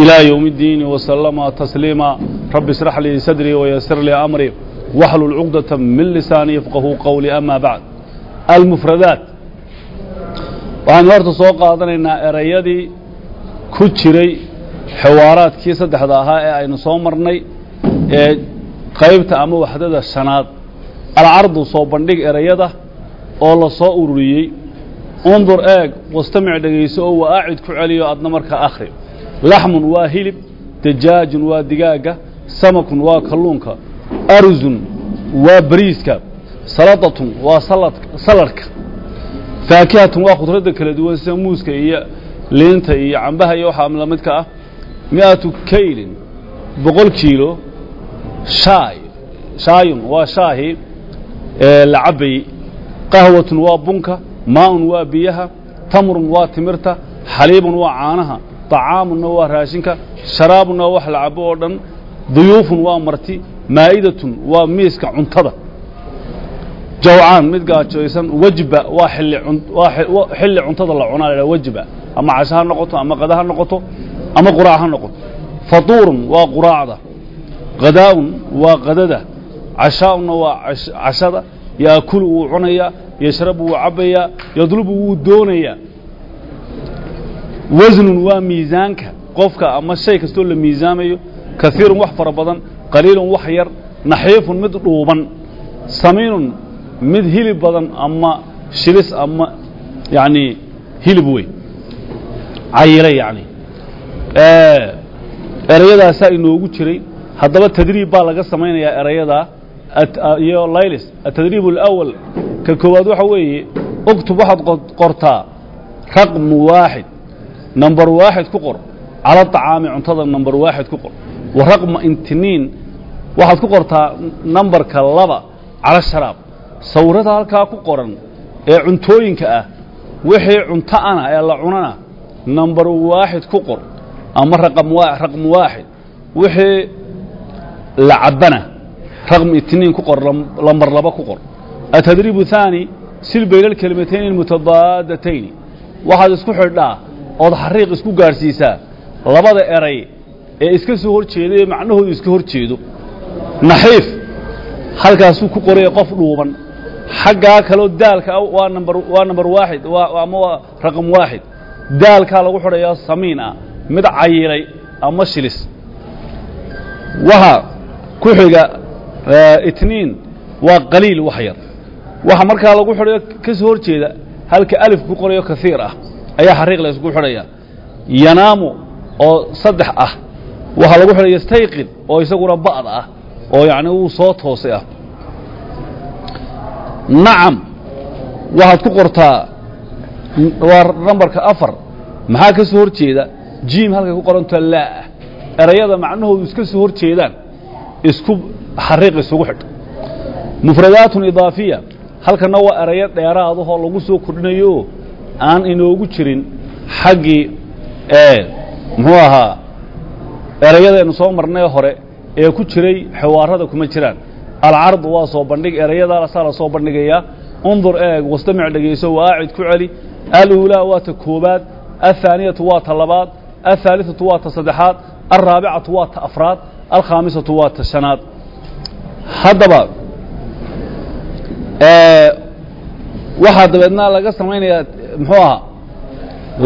إلى يوم الدين وسلم تسليما رب اشرح لي صدري ويسر لي أمري واحلل عقدة من لساني يفقه قولي أما بعد المفردات waxaan horta soo qaadanaynaa erayadii ku jiray xiwaaraadkii saddexda ahaa ee aynu soo marnay ee qaybta ama waxdada shanaad alcardu soo bandhig erayada oo la soo ururiyey undur eeg wastamic dhegayso oo waaacid ku celiyo adna markaa akhri laxmun waa hilib dajaajun waa digaagga samakun waa kalluunka arzun waa bariiska saladatun waa saladhka faakihatun waa khudradda kala duwan sida muuska iyo liinta iyo cambaha iyo waxaa la midka ah mi'atu kaylin boqol kiilo shaay shaayun waa shaahi la cabbayey qahwatun waa bunka maa'un waa biyaha tamrun waa timirta xaliibun waa caanaha طacaamunna waa raashinka sharaabunna waa wax la oo dhan duyuufun waa marti maa'idatun waa miiska cuntada jawcaan mid gaajooysan wejba waa xilli cuntada la cunaa la wejba ama casho ha noqoto ama qada ha noqoto ama quraac ha noqoto fatuurun waa quraacda qadaa'un waa qadada cashaa'unna waa cashada yaakulu wuu cunayaa yashrabu wuu cabbayaa yadlubu wuu doonayaa wasnun waa miisaanka qofka ama shay kastoo la miisaamayo kaiirun wax fara badan qaliilun wax yar naxiifun mid dhuuban samiinun mid hilib badan ama shilis ama yani hilib weyn. Cayile yani. Erayadaasaa inoogu jiray. Haddaba tadriib baa laga samaynayaa erayadaa iyo laylis. Atadriib alawal ka koowaad waxa weeye uktub waxaad qortaa raqmu waaxid number waaxid ku qor. Cala طacaami cuntada number waaxid ku qor. Wa raqma intiniin. Waxaad ku qortaa nambarka laba cala sharaab. Sawirada halkaa ku qoran ee cuntooyinka ah wixii cunto ana ee la cunana number waaxid ku qor. Ama raqam waaxid. Wixii la cabbana raqm itniin ku qor lambar laba ku qor. Atadriib thaani sil bayna alkelimatayni almutadaadatayn waxaad isku xidhaa ood xariiq isku gaadhsiisaa labada eray ee iska soo hor jeeda ee macnahoodu iska hor jeedo. Naxiif. Halkaasuu ku qoraya qof dhuuban. Xaggaa kaloo daalka waa nambar waa nambar waaxid ama waa raqam waaxid. Daalkaa lagu xidhayaa samiin ah mid cayilay ama shilis. Waxa ku xiga itniin waa qaliil wax yar. Waxa markaa lagu xidhayo ka soo hor jeeda halka alif ku qorayo kaiir ah ayaa xariiq la isugu xidhaya. Yanaamu oo saddex ah waxaa lagu xidhaya stayqid oo isaguna ba'd ah oo yacni wuu soo toosay ah. Nacam waxaad ku qortaa waa nambarka afar. Maxaa ka soo hor jeeda? Jiim halkay ku qoranta laa. Erayada macnahoodu iska soo hor jeedaan. Isku xariiq isugu xidh. Mufradaatun idaafiya halkana waa erayo dheeraadahoo lagu soo kordhinayo aan inoogu jirin xaggii muxuu ahaa erayadaynu soo marnay hore ee ku jiray xiwaarada kuma jiraan. Alcardu waa soo bandhig erayadaasaa la soo bandhigayaa undur eeg wastamic dhegayso waaacid ku celi. Aluulaa waa ta koobaad athaaniyatu waa ta labaad athaalithatu waa ta saddexaad alraabicatu waa ta afraad alkhaamisatu waa ta shanaad. Haddaba waxaa dabeedna laga samaynayaa muxuu ahaa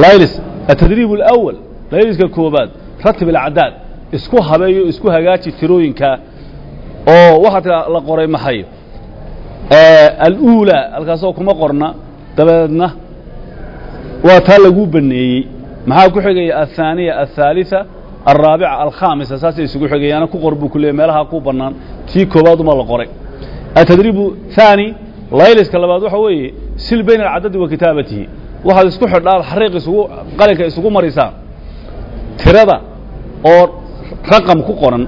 laylis atadriib alawal layliska koobaad ratib alcadaad isku habeeyo isku hagaaji tirooyinkaa oo waxaa la qoray maxay aluulaa halkaasoo kuma qorna dabeedna waa taa laguu baneeyey maxaa ku xigaya athaaniya aلثaaliثa alraabica alkhaamisa saasay isugu xigayaana ku qor buu ku leeyay meelaha ku bannaan tii koobaad uma la qoray atadriibu thaani layliska labaad waxa weeye sil bayna alcadadi wa kitaabatihi waxaad isku xidhaa xariiq isugu qalinka isugu marisaa tirada oo raqam ku qoran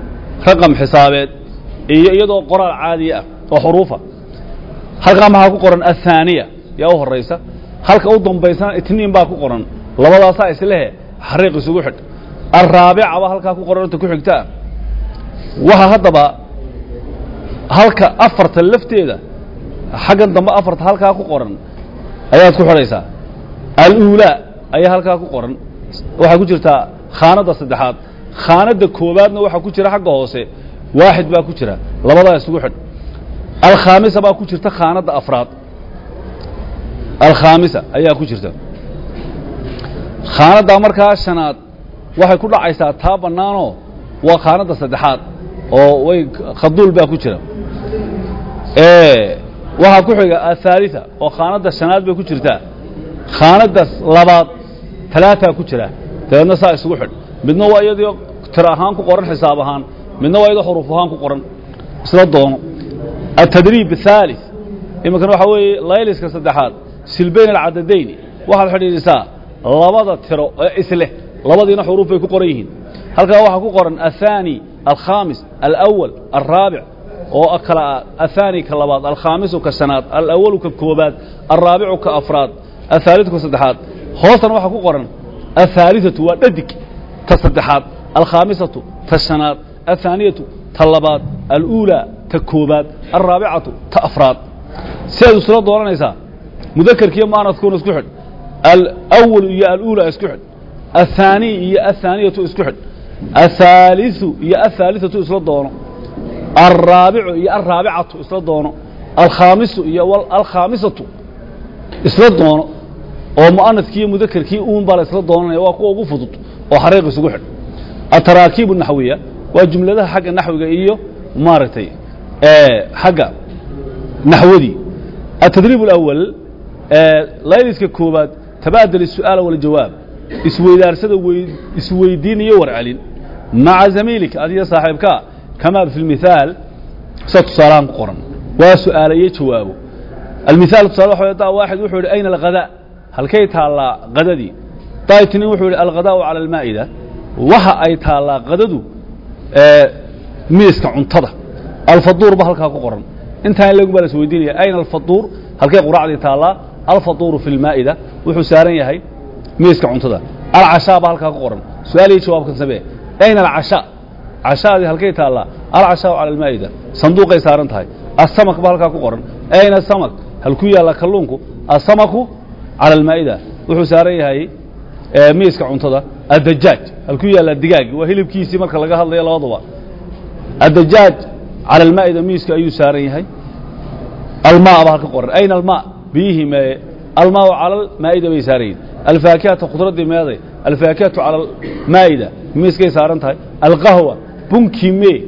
raqam xisaabeed iyo iyadoo qoraal caadiya ah oo xuruufa. Halkaa maxaa ku qoran athaaniya? Yaa u horaysa halka u dambaysana itniin baa ku qoran. Labadaasaa islehe xariiq isugu xidh. Alraabica baa halkaa ku qoran inta ku xigtaa waxa haddaba halka afarta lafteeda xaggan dambe afarta halkaa ku qoran ayaad ku xidhaysaa aluulaa ayaa halkaa ku qoran. Waxaa ku jirtaa khaanadda saddexaad. Khaanadda koowaadna waxaa ku jira xagga hoose. Waaxid baa ku jira labadaa isugu xidh. Alkhaamisa baa ku jirta khaanadda afraad. Alkhaamisa ayaa ku jirta. Khaanaddaa markaa shanaad waxay ku dhacaysaa taa bannaanoo waa khaanadda saddexaad oo way khaduul baa ku jira. Waxaa ku xiga athaalita oo khaanadda shanaad bay ku jirtaa khaanadaas labaad talaataa ku jira. Dabeedna saa isugu xidh. Midna waa iyadii tir ahaan ku qoran xisaab ahaan. Midna waa iyadoo xuruuf ahaan ku qoran. Isla doono. Atadriib athaalid iminkan waxaa weeye layliska saddexaad silbayn alcadadayni waxaad xidhiidhisaa labada tiro ee isleh labadiina xuruuf bay ku qoran yihiin. Halkaa waxaa ku qoran athaani alkhaamis alawal oo kala ah athaani ka labaad alkhaamisu ka shanaad ka koobaad aلثaaliثu ka saddexaad hoostan waxaa ku qoran aلثaaliثaةu waa dhadig ta saddexaad alkhaamisatu ta shanaad aلثaaniyatu ta labaad aluulى ta koobaad alraabicatu ta afraad siaad isula dooranaysaa mudakerkiiyo muanadkuuna isku xidh alأwalu iyo aluulى isku xidh aلthaaniy iyo aلthaaniyatu isku xidh aلthaaliثu iyo aلthaaliثatu isla doono alraabicu iyo alraabicatu isla doono alkhaamisu iyo alkhaamisatu isla doono oo mu'anadkii mudakarkii uun baa isla doonanaya waa kuwa ugu fudud oo xariiq isugu xidh. Ataraakiibu naxwiya waa jumladaha xagga naxwiga iyo maaragtay xagga naxwadii atadriib alawal layliska koobaad tabaadal isu'aala waljawaab isweydaarsada isweydiin iyo warcelin. Maca zamiilika adiyo saaxiibkaa kamaa fi lmithaal sa tusaalahaan qoran. Waa su'aala iyo jawaabo almithaal tusaale waxa daawaxid wuxuu yidhi ayna halkay taallaa qadadii daaytnin wuxuu yidhi alqadaa'u cala almaa'ida. Waxa ay taallaa qadadu miiska cuntada. Alfaduur ba halkaa ku qoran. Intaan lagu baa las weydiinaya ayna alfaduur halkay quraacdii taallaa alfaduuru fi lmaa'ida wuxuu saaran yahay miiska cuntada. Alcashaa baa halkaa ku qoran. Su'aal iyo jawaabkan samee ayna alcashaa? Cashaadii halkay taallaa alcashaau cala almaa'ida. Sanduuqay saaran tahay. Asamak baa halkaa ku qoran. Ayna samak halku yaalla kalluunku. Asamaku cala almaa'ida wuxuu saaran yahay miiska cuntada addajaaj halkuu yaalla digaag waa hilibkiisii marka laga hadlayo labaduba addajaaj calى almaa'ida miiska ayuu saaran yahay. Almaa ba halka qoran. Ayna almaa? Biyihii meeye almaau cala almaa'ida bay saaran yihiin alfaakihata khudraddii meeday. Alfaakihatu cala almaa'ida miiskay saaran tahay. Alqahwa bunkii mee.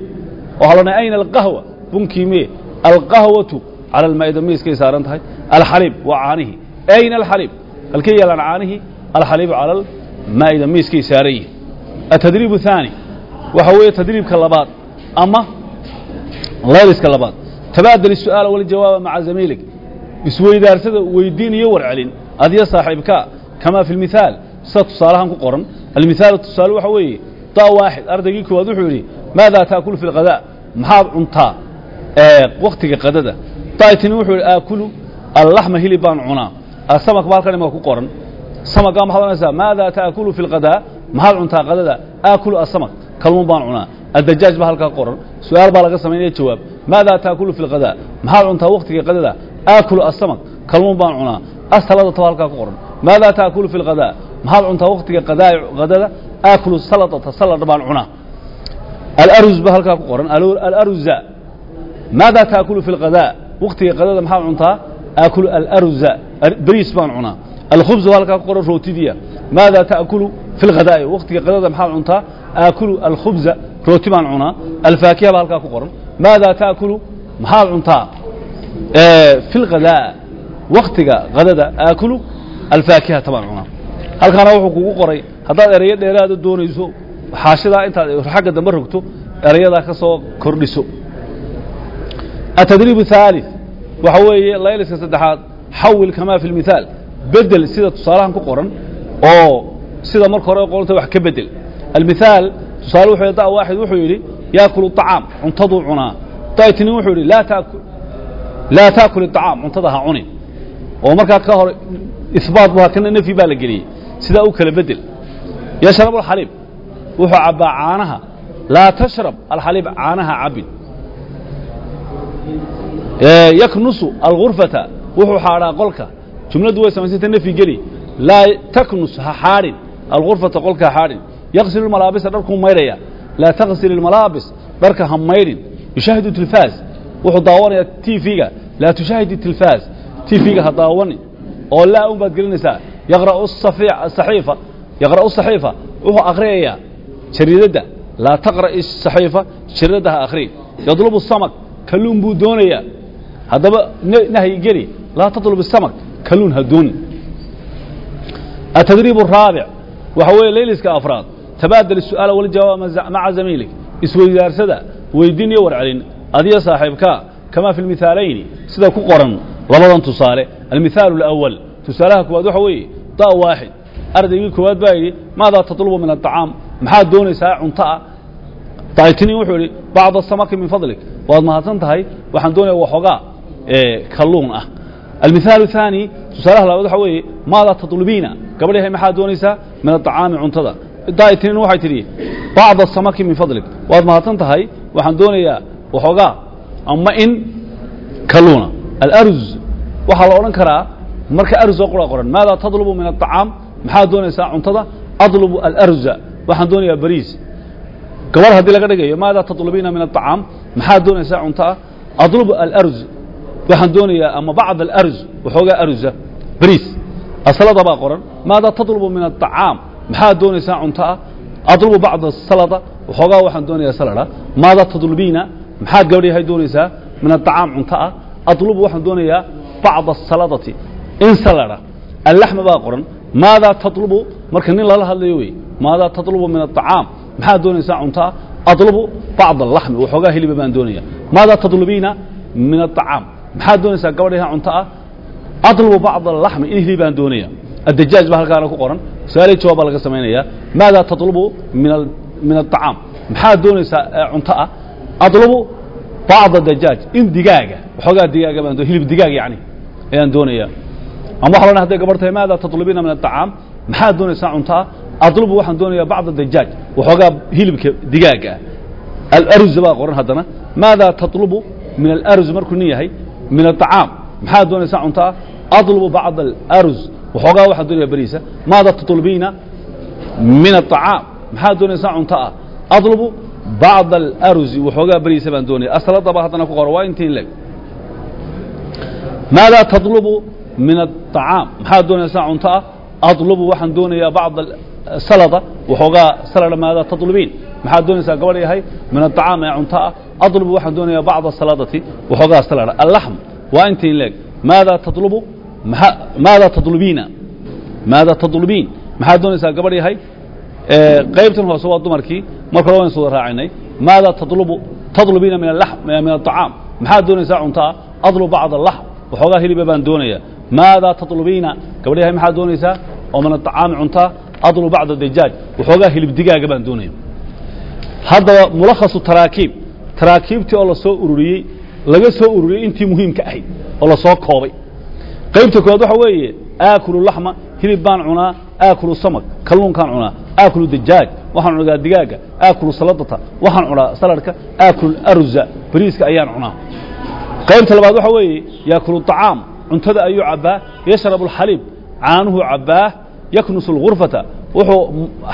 Lona ayna alqahwa? Bunkii mee. Alqahwatu cala almaa'ida miiskay saaran tahay. Alxaliib waa caanihii ayna alxaliib halkii yaalaan caanihii alxaliibu cala almaa'ida miiskay saaran yihiin atadriib athaani waxa weeye tadriibka labaad ama leeliska labaad tabaadal isu'aala waljawaaba maca zamiilig isweydaarsada weydiin iyo warcelin adiyo saaxiibkaa kamaa fi lmithaal sida tusaalahan ku qoran almithaal tusaale waxa weeye daa waaxid ardaygii koowaad wuxuu yidhi maadaa taakulu fi lqadaa maxaad cuntaa wakhtiga qadada daaytini wuxuu yidhi aakulu allaxma hilib baan cunaa Ah, asamak ba halkan imaka ku qoran. Samaggaa maxaad odhanaysaa maadaa taakulu fi lqadaa maxaad cuntaa qadada. Aakulu asamak kalmuun baan cunaa. Addajaaj baa halkaa qoran. Su'aal baa laga samaynaya jawaab. Maadaa taakulu fi lqadaa maxaad cuntaa wakhtigai qadada. Aakulu asamak kalmuun baan cunaa. Asaladataba halkaa ku qoran. Maadaa taakulu fi lqadaa maxaad cuntaa wakhtiga qadada. Aakulu saladata salad baan cunaa. Alaruz baa halkaa ku qoran. Alaruza maadaa taakulu fi lqadaa wakhtigai qadada maxaad cuntaa. Aakulu alaruza bariis baan cunaa. Alkhubs waa halkaa ku qoran rootidiya. Maada ta'kulu fi lkhadaa'i wakhtiga qadada maxaad cuntaa? Aakulu alkhubza rooti baan cunaa. Alfaakiha baa halkaa ku qoran. Maada ta'kulu maxaad cuntaa? Fi lkhadaa wakhtiga qadada aakulu alfaakihata baan cunaa. Halkaana wuxuu kugu qoray haddaad erayo dheeraada doonayso xaashidaa intaad xagga dambe rogto erayadaa ka soo kordhiso. Atadriib haalif waxa weeye layliska saddexaad xawil kama fi اlmithaal bedel sida tusaalahan ku qoran oo sida marka hore qoranta wax ka bedel almithaal tusaale wuxuu da waaxid wuxuu yidhi yaakulu طacaam cuntaduu cunaa daytinin wuxuu yidhi laa taakul laa taakul iطacaam cuntada ha cunin oo markaa ka hor isbaat bu kana nefyi baa la geliyey sidaa u kala bedel yashrabu alxaliib wuxuu cabbaa caanaha laa tashrab alxaliib caanaha cabbin yaknusu alghurfata wuxuu xaadhaa qolka. Jumladdu way samaysanta nefyi geli. Laa taknus ha xaadhin alghurfata qolka ha xaadhin yaqsilu lmalaabisa dharkuu maydhaya laa taqsil ilmalaabis dharka ha maydhin yushaahidu tilfaas wuxuu daawanayaa tv-ga laa tushaahidi tilfaas tv-ga ha daawani. Oo laa un baad gelinaysaa yaqra'u saxiifa yaqra'u saxiifa wuxuu akhriyayaa jariidadda laa taqra'i saxiifa jariidadda ha akhriy yadlubu samak kalluun buu doonayaa haddaba nahyi geli laa tatlub samak kalluun ha doonin atadriib الraabic waxa weeye layliska afraad tabaadal الsu'aala waljawaab maca zamiilik isweydaarsada weydiin iyo warcelin adiyo saaxiibkaa kamaa fi lmihaalayni sida ku qoran labadan tusaale almihaalu اlأwal tusaalaha koowaad waxa weeye da waaxid ardaygii koowaad baa yidhi maadaa tatlubu min aطacaam maxaad doonaysaa cuntoa daytinin wuxuu yidhi bacda samaki min fadlik waad mahadsan tahay waxaan doonaya waxoogaa kalluun ah almihaalu الثaanي tusaalaha labaad waxa weeye maadaa tatlubiina gabadh yahay maxaad doonaysaa min aطacaami cuntada daytinin waxay tidhi bacda samaki min fadlik waad mahadsan tahay waxaan doonayaa waxoogaa ama in kalluuna alaruz waxaa la odhan karaa marka aruz oo qura qoran maadaa tadlubu min aطacaam maxaad doonaysaa cuntada adlubu alarza waxaan doonayaa bariis gabadh haddii laga dhigayo maadaa tatlubiina min aطacaam maxaad doonaysaa cuntoa adlubu alarz waxaan doonayaa ama bacd alarz waxoogaa arza bariis. Asalada baa qoran maadaa tadlubu min aطacaam maxaad doonaysaa cunto ah? Adlubu bacd asalada waxoogaa waxaan doonayaa salada ah. maadaa tadlubiina maxaad gabadhayahay doonaysaa min aطacaam cunto ah? Adlubu waxaan doonayaa bacd asaladati in salada ah, allaxma baa qoran maadaa tadlubu marka nin lala hadlayo wey maadaa tadlubu min aطacaam maxaad doonaysaa cunto ah? Adlubu bacd alaxmi waxoogaa hiliba baan doonaya maadaa tadlubiina min aطacaam maxaad doonaysaa gabadh yahay cuntoa adlubu bacd alaxmi in hilib baan doonaya. Addajaaj baa halkaana ku qoran. Su'aalay jawaab baa laga samaynayaa. Maadaa tatlubu min aطacaam maxaad doonaysaa cuntoa adlubu bacda dajaaj in digaaga waxoogaa digaaga baan hilib digaag yani ayaan doonaya. Ama waxa la haday gabar tahay maadaa tatlubiina min aطacaam maxaad doonaysaa cuntoa adlubu waxaan doonayaa bacda dajaaj waxoogaa hilibka digaaga ah. Alaruz baa qoran haddana. Maadaa tatlubu min alaruz markuu nin yahay min aطacaam maxaad doonaysaa cuntoa adlubu bacda alaruz waxoogaa waxaan doonaya beriisa maadaa tatlubiina min aطacaam maxaad doonaysaa cuntoa adlubu bacda alaruzi waxoogaa beriisa baan doonaya asladaba haddana ku qora waa intiin leg maadaa tadlubu min aطacaam maxaad doonaysaa cuntoa adlubu waxaan doonayaa bacda salada waxoogaa salada maadaa tadlubiin maxaad doonaysaa gabadh yahay min aطacaam ee cuntoa adlubu waxaan doonayaa bacda saladati waxoogaa salada allaxm waa intiin leeg maadaa tadlubu maadaa tadlubiina maadaa tadlubiin maxaad doonaysaa gabadh yahay qaybtan hoose waa dumarkii marka hore waan is wada raacinay maadaa tadlubu tadlubiina min aطacaam maxaad doonaysaa cuntoa adlub bacd alaxm waxoogaa hiliba baan doonaya maadaa tadlubiina gabadh yahay maxaad doonaysaa oo min aطacaami cuntoa adlub bacda dajaaj waxoogaa hilib digaaga baan doonaya haddaba mulakhasu taraakiib taraakiibtii oo la soo ururiyey laga soo ururiyey intii muhiimka ahayd oo la soo koobay qaybta koowaad waxa weeye aakulu laxma hilib baan cunaa aakulu samak kalluunkaan cunaa aakulu dajaaj waxaan cunaa digaaga aakulu saladata waxaan cunaa saladhka aakulu arza bariiska ayaan cunaa qaybta labaad waxa weeye yaakulu طacaam cuntada ayuu cabbaa yashrabu alxaliib caanuhu cabbaa yaknusu اlغurfata wuxuu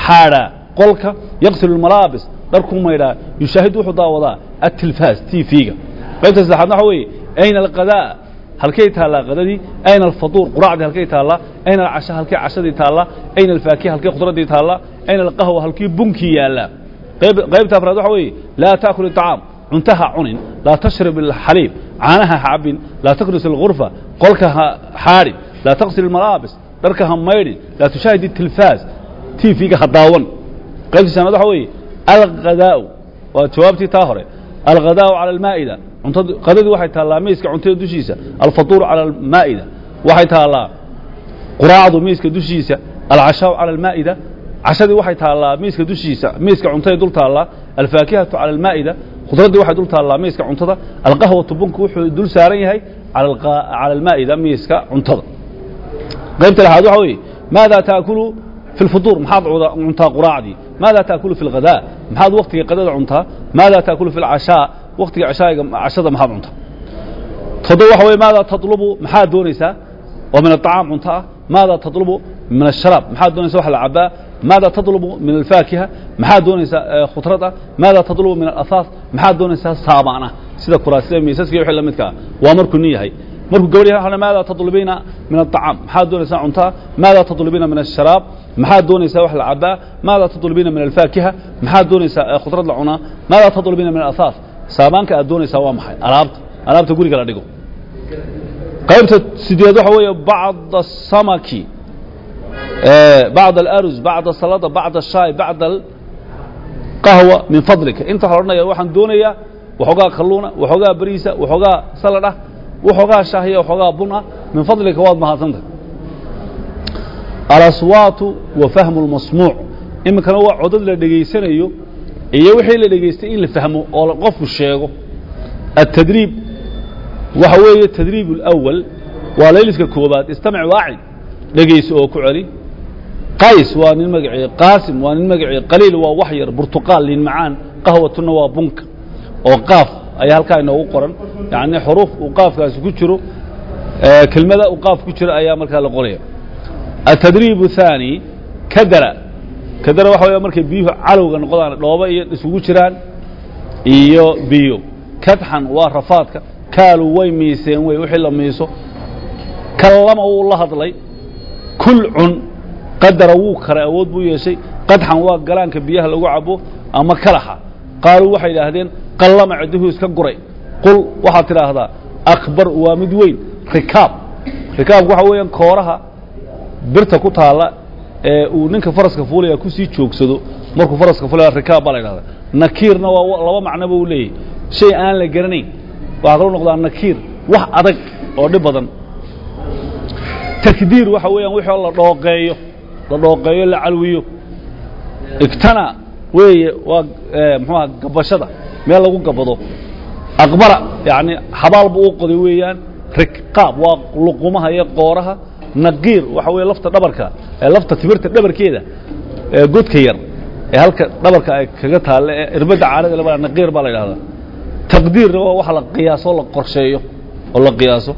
xaadhaa qolka yaqsilu اlmalaabis dharkuu maydhaa yushaahid wuxuu daawadaa atilfaas tv-ga qaybta saddexaadna waxa weeye ayna alqadaa halkay taallaa qadadii ayna alfaduur quraacdii halkay taallaa ayna alcasha halkay cashadii taallaa ayna alfaakiha halkay khudraddii taallaa ayna alqahwa halkii bunkii yaallaa. Qaybta afraad waxa weeye laa taakul iطacaam cuntaha cunin laa tashrib alxaliib caanaha ha laa taknus alغurfa qolka ha xaadhin laa taqsil almalaabis dharka ha maydhin laa tushaahid itilfaas tv-ga ha daawan. Qaybta shanaad waxa weeye alghadaa'u waa jawaabtii taa hore. Alghadaa'u cala almaa'ida. Qadadii waxay taallaa miiska cuntada dushiisa. Alfaduuru cala almaa'ida. Waxay taallaa quraacdu miiska dushiisa. Alcashaau cala almaa'ida. Cashadii waxay taallaa miiska dushiisa. Miiska cuntaday dul taallaa alfaakihatu cala almaa'ida. Khudraddii waxay dul taallaa miiska cuntada. Alqahwatu bunku wuxuu dul saaran yahay cala almaa'ida miiska cuntada. Qaybta lexaad waxa weeye maada taakulu fi lfuduur maxaad cuntaa quraacdii maada taakulu fi lghadaa maxaad waktiga qadada cuntaa maada taakulu fi lcashaa waktiga cashaaga cashada maxaad cuntaa toddoba waxa weye maada tatlubu maxaad doonaysaa oo min aطacaam cunto ah maada tatlubu min asharaab maxaad doonaysa wax la cabaa maada tatlubu min alfaakiha maxaad doonaysaa khudrad ah maada tatlubu min alahaas maxaad doonaysaa saabaan ah sida kuraasida miisaska iyo wixii la midka ah waa markuu nin yahay markuu gabadh yahay maada tatlubiina min aطacaam maxaad doonaysaa cunto ah maada tatlubiina min asharaab maxaad doonaysaa wax la cabaa maada tatlubiina min alfaakiha? Maxaad doonaysaa khudrad la cunaa? Maada tatlubiina min alahaas saabaanka aad doonaysaa waa maxay? Alaabta. Alaabta guriga la dhigo. Qaybta sideed waxa weeye bacd asamaki bacd alarus bacd asalada bacd ashaay bacd alqahwa min fadlika. Inta waxa la odhanaya waxaan doonayaa waxoogaa kalluuna waxoogaa bariisa waxoogaa salad ah waxoogaa shaahiya waxoogaa bun ah min fadlika waad mahadsantah alaswaatu wa fahmu lmasmuuc iminkana waa codad la dhegaysanayo iyo wixii la dhegaystay in la fahmo oo qofku sheego atadriib waxa weeye tadriib اlأwal waa layliska koobaad istamic waacid dhegayso oo ku celi qays waa nin magacii qaasim waa nin magacii qaliil waa wax yar burtuqaal liin macaan qahwatuna waa bunka oo qaaf ayaa halkaa inoogu qoran yacni xuruuf uu qaafkaasi ku jiro kelmada uu qaaf ku jiro ayaa markaa la qoraya atadriib haani kadara kadara waxa weya markay biyuhu calowga noqdaan dhooba iyo isugu jiraan iyo biyo kadxan waa rafaadka kaalu way miiseen wey wixii la miiso kallama wuu la hadlay kulcun qadara wuu karay awood buu yeeshay qadxan waa galaanka biyaha lagu cabo ama kalaxa qaaluu waxay idhaahdeen qallama ciddihuu iska guray qul waxaad tidhaahdaa akbar waa mid weyn rikaab rikaabku waxa weeyaan kooraha birta ku taalla ee uu ninka faraska fuulaya ku sii joogsado markuu faraska fuulaya rikaab baa la idhahdaa nakiirna waa laba macnoba uu leeyahy shay aan la garanayn waxaa kaloo noqdaa nakiir wax adag oo dhib badan. Takdiir waxa weeyaan wixii la dhooqeeyo la dhooqeeyo la calwiyo. Igtana weeye waa muxuuha gabashada meel lagu gabado. Aqbara yacni xabaal buu u qoday weeyaan riqaab waa luqumaha iyo qooraha naqiir waxa weeye lafta dhabarka ee lafta timirta dhabarkeeda ee godka yar ee halka dhabarka ay kaga taalle ee irbadda caanada laba naqiir baa la yidhahdaa. Taqdiirna waa wax la qiyaaso la qorsheeyo oo la qiyaaso.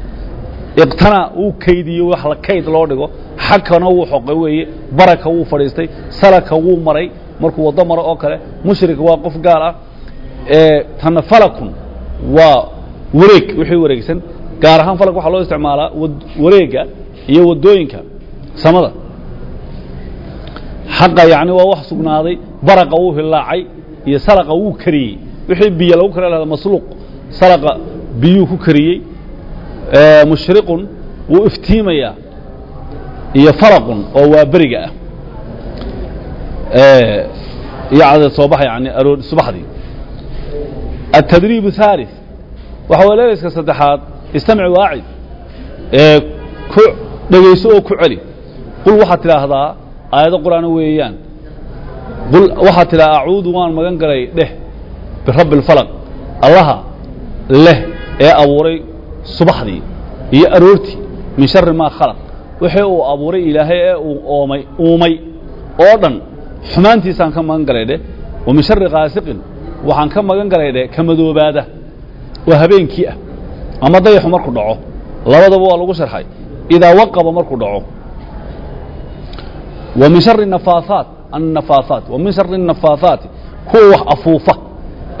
Iqtana wuu kaydiyo wax la kayd loo dhigo xagkana wuu xoqay weeye baraka wuu fadhiistay salaka wuu maray markuu waddo maro oo kale mushrik waa qof gaal ah tana falakun waa wareeg wixii wareegsan gaar ahaan falak waxaa loo isticmaalaa wareegga iyo waddooyinka samada xaqa yacni waa wax sugnaaday baraqa wuu hilaacay iyo salaqa wuu kariyey wixii biyo lagu kara lahada masluuq salaqa biyuu ku kariyey mushriqun wuu iftiimayaa iyo falaqun oo waa beriga ah iyo cadeed soo baxa yani aroor subaxdii التdريب الثالث waxa w leeliska saddexaad istamic waacid ee ku dhegayso oo ku celi. Qul waxaad tidhaahdaa aayado qur'aana weeyaan. Qul waxaad tidhaha acuudu waan magan galay dheh birabbi اlfalq allaha leh ee abuuray subaxdii iyo aroortii min shari maa khalaq. Wixii uu abuuray ilaahay ee uu oomay uumay oo dhan xumaantiisaan ka magan galay dheh wa min shari qaasiqin waxaan ka magan galay dheh ka madoobaada oo habeenkii ah. Ama dayaxu markuu dhaco labadaba waa lagu sharxay idaa waqaba markuu dhaco wa min shari nafaahaat annafaahaat wa min shari nafaahaati kuwa wax afuufa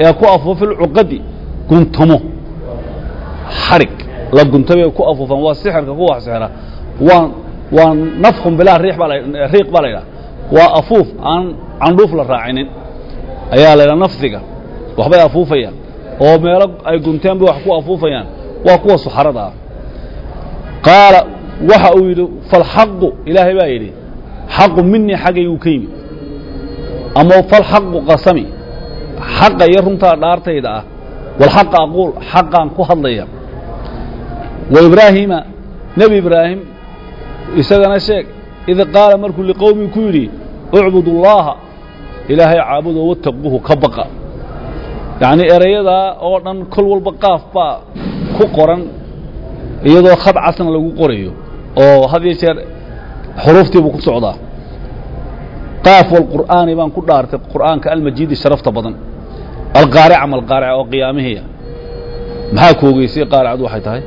ee ku afuufa lcuqadi guntamo xadhig la guntamay ku afuufan waa sixirka ku wax sixira waa waa nafkhun bilaa riix baa riiq baa la yidhaha waa afuuf aan candhuuf la raacinin ayaa la yidhaha nafdiga waxbay afuufayaan oo meelo ay gunteen bay wax ku afuufayaan waa kuwa suxarada ah qaala waxa uu yidhi falxaqu ilaahay baa yidhi xaqu minii xaggayguu ka yimid. Ama falxaqu qasami xaqa iyo runtaa dhaartayda ah walxaqa aquul xaqaan ku hadlaya. Wa ibraahiima nebi ibraahim isagana sheeg id qaala markuu liqowmi ku yidhi ucbud ullaaha ilaahay caabudo wattaquuhu ka baqa yacni erayadaa oo dhan kol walba qaaf baa ku qoran iyadoo khad casna lagu qorayo oo had iyo jeer xuruuftiibuu ku socdaa qaaf walqur'aani baan ku dhaartay qur'aanka almajiidi sharafta badan alqaarica malqaarica oo qiyaamihiya maxaa ku ogeysay qaaricadu waxay tahay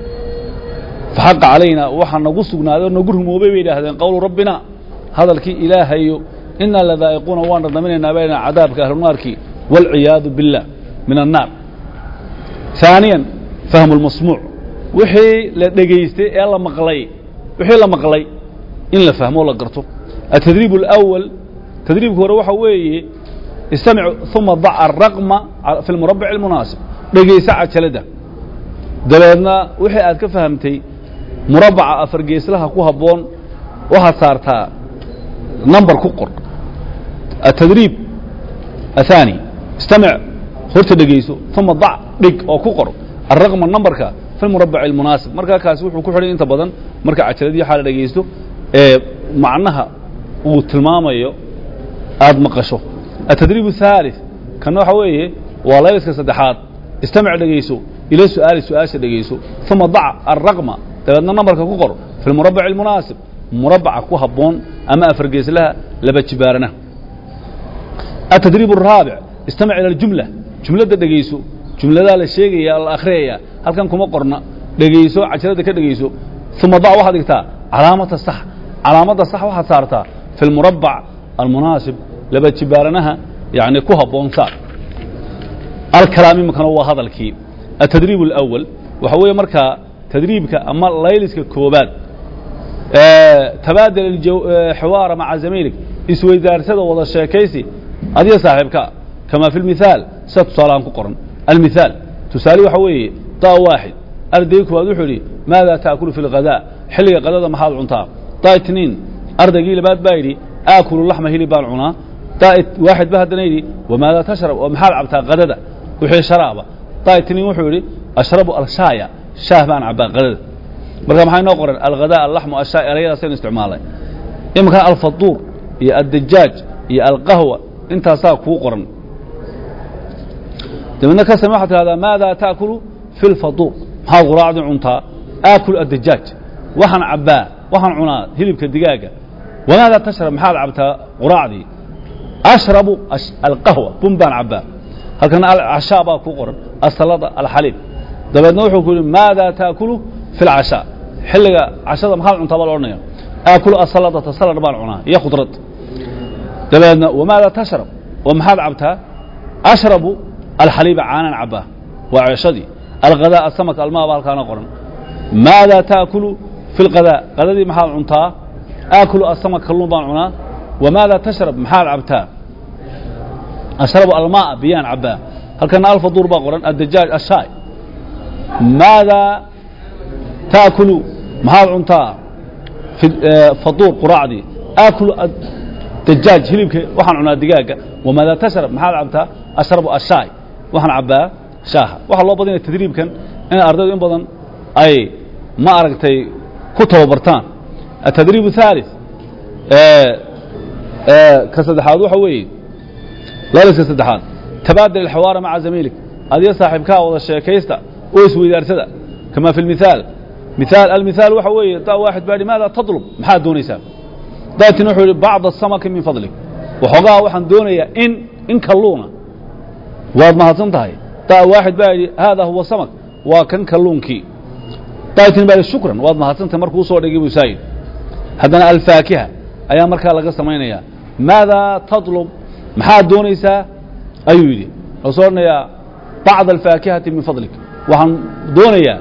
faxaqa calaynaa waxaa nagu sugnaaday oo nagu rumoobay bay idhaahdeen qowlu rabbina hadalkii ilaahayo inaa ladaa'iquuna waan dhadhaminaynaa bayna cadaabka ahlunaarkii waalciyaadu biاllah min annaar ثaaniya fahmu اlmasmuuc wixii la dhegaystay ee la maqlay wixii la maqlay in la fahmo o la garto التdriib الأول tdriibka hore waxa weeye istamic ثuma dac الraqma fi اlmurabic الmunaasib dhegaysa cajalada dabeedna wixii aad ka fahamtay murabaca afar geeslaha ku habboon waxaad saartaa number ku qor التdriib الثاني istamic horta dhegayso ثuma dac dhig oo ku qor الraqma numberka fi اlmurabac الmunaasib markaa kaasi wuxuu ku xidhay inta badan marka cajaladii waxaa la dhegaysto ee macnaha uu tilmaamayo aad maqasho التdriib الثالث kana waxa weeye waa layliska saddexaad istamic dhegayso ila su'aali su-aasha dhegayso ثuma dac الraqma dabeedna nambarka ku qor fi اlmurabac الmunaasib murabaca ku habboon ama afargeeslaha laba jibaarana التdriib الraabic istamic ilى اjumla jumladda dhegayso jumladaa la sheegaya la akhriyaya halkan kuma qorna. Dhegayso casharada ka dhegayso. Uma da waxaad dhigtaa calaamata sax calaamadda sax waxaad saartaa fi lmurabbac almunaasib laba jibaaranaha yani ku habboonsa. Alkalaam iminkana waa hadalkii. Atadriib alawal waxa weeye markaa tadriibka ama layliska koobaad tabaadal xiwaara maca zamiilig isweydaarsada wada sheekaysi adiga saaxiibka kamaa fi lmithaal sia tusaalehaan ku qoran almithaal tusaale waxa weeye daa waaxid arday koowaad wuxuu yidhi maada taakulu fi اlghadaa xilliga qadada maxaad cuntaa daa itniin ardaygii labaad baa yidhi aakulu laxma hilib baan cunaa daa waaxid ba haddana yidhi wamaada tashrab oo maxaad cabtaa qadada wixii sharaaba daa itniin wuxuu yidhi ashrabu alshaaya shaah baan cabbaa qadada marka maxaa inoo qoran alghadaa allaxmu ashaa erayadaasaynu isticmaalay iminkana alfaduur iyo addajaaj iyo alqahwa intaasaa kuu qoran dabeedna ka same waxad tidhahdaa taakulu fi lfaduur maxaad quraacdii cuntaa aakulu addajaaj. Waxaan cabbaa waxaan cunaa hilibka digaaga. Wamaada tashrab maxaad cabtaa quraacdii? Ashrabu alqahwa bun baan cabbaa. Halkana alcashaa kuu qoran asalada alxaliib dabeedna wuxuu ku yidhi maada taakulu fi اlcashaa xilliga cashada maxaad cuntaa baa la aakulu asaladata salad baan cunaa iyo khudrad. Dabeedna wamaada tashrab oo maxaad cabtaa? Ashrabu alxaliiba caanaan cabbaa waa ceeshadii alghadaa asamak almaa baa halkaana qoran maada taakulu fi اlqadaa qadadii maxaad cuntaa aakulu asamak kalluun baan cunaa wamaada tashrab maxaad cabtaa ashrabu almaa biyaan cabbaa halkana alfaduur baa qoran addajaaj ashaay maada taakulu maxaad cuntaa faduur quraacdii aakulu dajaaj hilibka waxaan cunaa digaaga wamaada tashrab maxaad cabtaa ashrabu ashaay waxaan cabbaa shaaha waxaa loo badanya tadriibkan in ardaydu in badan ay ma aragtay ku tababartaan التdريب الثالث ka saddexaad waxa weeye layliska saddexaad tabaadل الxwaara maca zamiilig adiga saaxiibkaa wada sheekaysta oo isweydaarsada kama fi اlmithaal miaal almithaal waxa weeye da waaxid baa hi maada taطlb maxaad doonaysaa daatin wuxuu yihi bacض الsamaki min fadlig waxoogaa waxaan doonayaa in in kalluuna waad mahadsan tahay. Daa waaxid baa idhi haadaa huwa samak. Waa kan kalluunkii. Daatin baa idhi shukran waad mahadsantahay markuu u soo dhigay buu saa'id haddana alfaakiha ayaa markaa laga samaynayaa. Maadaa tatlub? Maxaad doonaysaa? Ayuu yidhi wuxuu odhanayaa bacda alfaakihati min fadlik. Waxaan doonayaa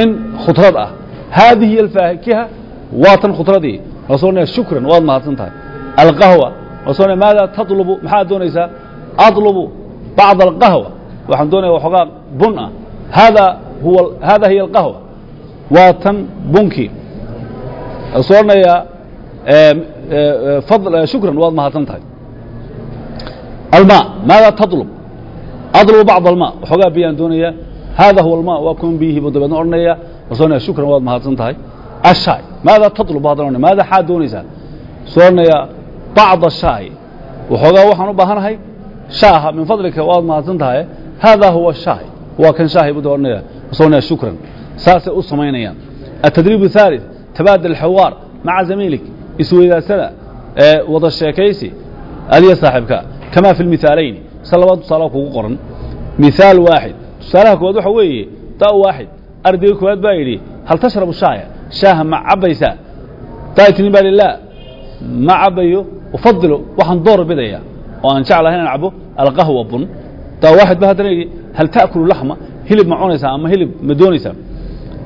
in khudrad ah. Haadihi alfaakiha waa tan khudradii wuxuu soo shukran waad mahadsan tahay. Alqahwa wuxuu odhanaya maadaa tatlubu? Maxaad doonaysaa? Atlubu bacd alqahwa waxaan doonaya waxoogaa bun ah hada huwa hada hiya alqahwa waa tan bunkii suu odhanayaa shukran waad mahadsan tahay almaa maadaa taطlub adlubu bacd alma waxoogaa biyaan doonayaa hada huwa alma waa kun biyihiibu dabeedna odhanaya wasu shukran waad mahadsan tahay ashaay maadaa taطlub haddan odhanaya maadaa xaad doonaysaa suu bacd ashaay waxoogaa waxaan u baahanahay shaaha min fadlika waad mahadsan tahay haadaa huwa shaahi waa kan shaahi buu doonaya soonaya shukran saasay u samaynayaan التدريب الثالث تبادل الحوار مع زميلك isweydaarsada ee wada sheekaysi adiga saaxiibka كما في المثالين سلوات صلاة kugu qoran مثال واحد tusaalaha koowaad waxa weeye da waaxid ardayga koowaad baa yidhi hal tashrabu shaaya shaaha ma cabaysaa daitinin baa lilaa ma cabayo ufadilu waxaan door bidaya oo aan jeclahay inaan cabo alqahwa bun. Da waaxid ba haddana yidhi hal ta'kulu laxma hilib ma cunaysaa ama hilib ma doonaysaa?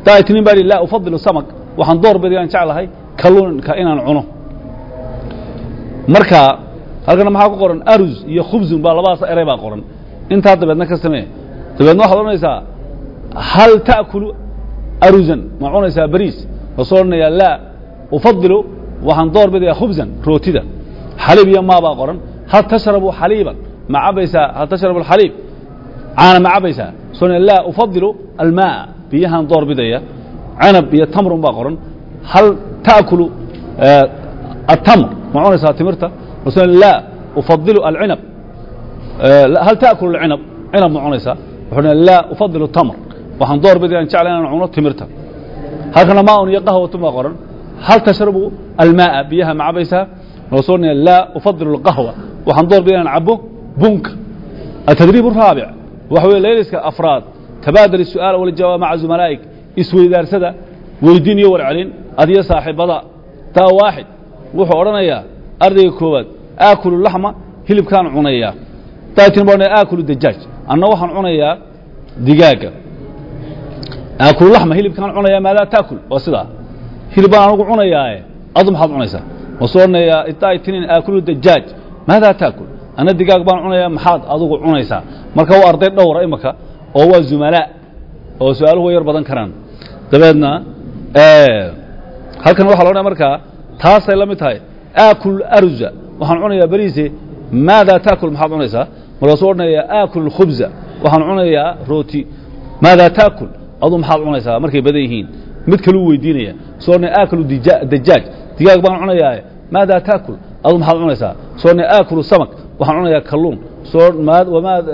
Daitinin baa yidhi laa ufadilu samak. Waxaan door bidaya aan jeclahay kalluunka inaan cuno. Marka halkana maxaa ku qoran? Arus iyo khubzun baa labadaas eray baa qoran. Intaa dabeedna ka samee. Dabeedna waxaad odhanaysaa hal ta'kulu arusan ma cunaysaa bariis? Wasoo odhanayaa laa ufadilu waxaan door bidayaa khubzan rootida. Xaliib iyo maa baa qoran hal tashrabu xaliiban ma cabaysaa hal tashrabu alxaliib caana ma cabaysaa suna laa ufadilu almaa biyahan door bidaya canab iyo tamrun baa qoran hal taakulu atamr ma cunaysaa timirta suna laa ufadilu alcinab hal taakulu alcinab cinab ma cunaysaa wuxuuna laa ufadilu tamr waxaan door bidaya aan jecla inaan cuno timirta halkana maaun iyo qahwatun baa qoran hal tashrabu almaa biyaha ma cabaysaa wuxuu soo laa ufadilu alqahwa waxaan door bidaya inaan cabo bunka التدريب الرابع waxa wey layliska afraad تبادل السؤال والجواب مع زملائك isweydaarsada weydiin iyo warcelin adiyo saaxiibada taa waaxid wuxuu odhanayaa ardayga koowaad aakulu laxma hilibkaan cunayaa daatin baa aakulu dajaaj anna waxaan cunayaa digaaga aakulu laxma hilibkaan cunayaa maadaa taakul waa sidaa hilib baan anigu cunayaae adu maxaad cunaysaa wasuu odhanayaa daitinin aakulu dajaaj maadaa taakul anna digaag baan cunayaa maxaad adugu cunaysaa marka waa arday dhowra imaka oo waa zumalaa oo su'aaluhu yar badan karaan dabeedna halkan waxa la odhanaya markaa taasay la mid tahay aakul arza waxaan cunayaa beriise maadaa taakul maxaad cunaysaa markaasuu odhanayaa aakul khubza waxaan cunayaa rooti maadaa taakul adu maxaad cunaysaa markay badan yihiin mid kaluu weydiinaya soo odhanaya aakulu dajaaj adu maxaad cunaysaa? Soo odhanaya aakulu samak. Waxaan cunayaa kalluun. Soo wamaad